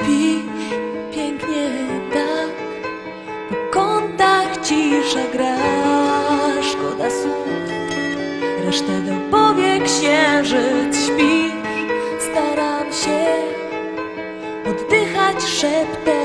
śpisz pięknie tak Po kątach cisza gra. Szkoda słów Resztę dopowie księżyc Śpisz, staram się Oddychać szeptem.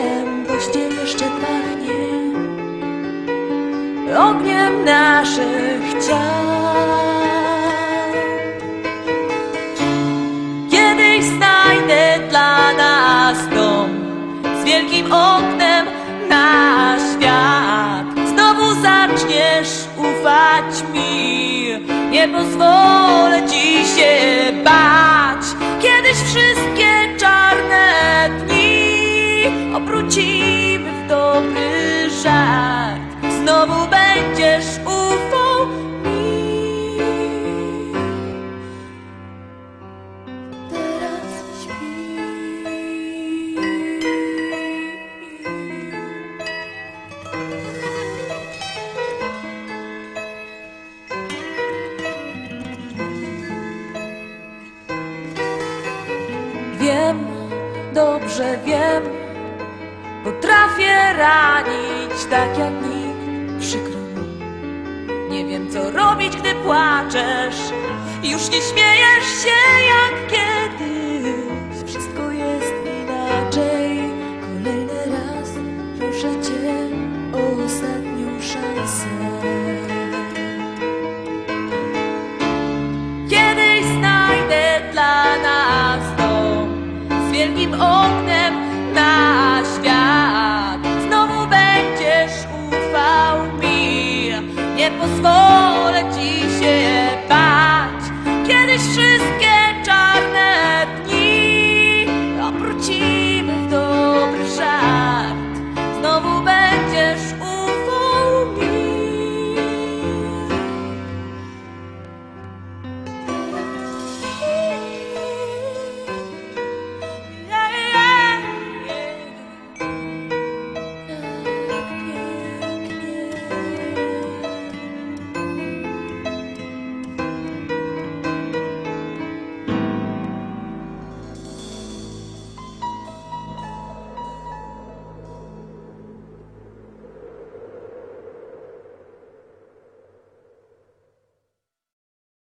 Wielkim oknem na świat. Znowu zaczniesz ufać mi, nie pozwolę ci się bać. Kiedyś wszystkie czarne dni obrócimy w dobry żart. Znowu będziesz Wiem, dobrze wiem, potrafię ranić tak jak nikt. Przykro mi, nie wiem co robić, gdy płaczesz. Już nie śmiejesz się jak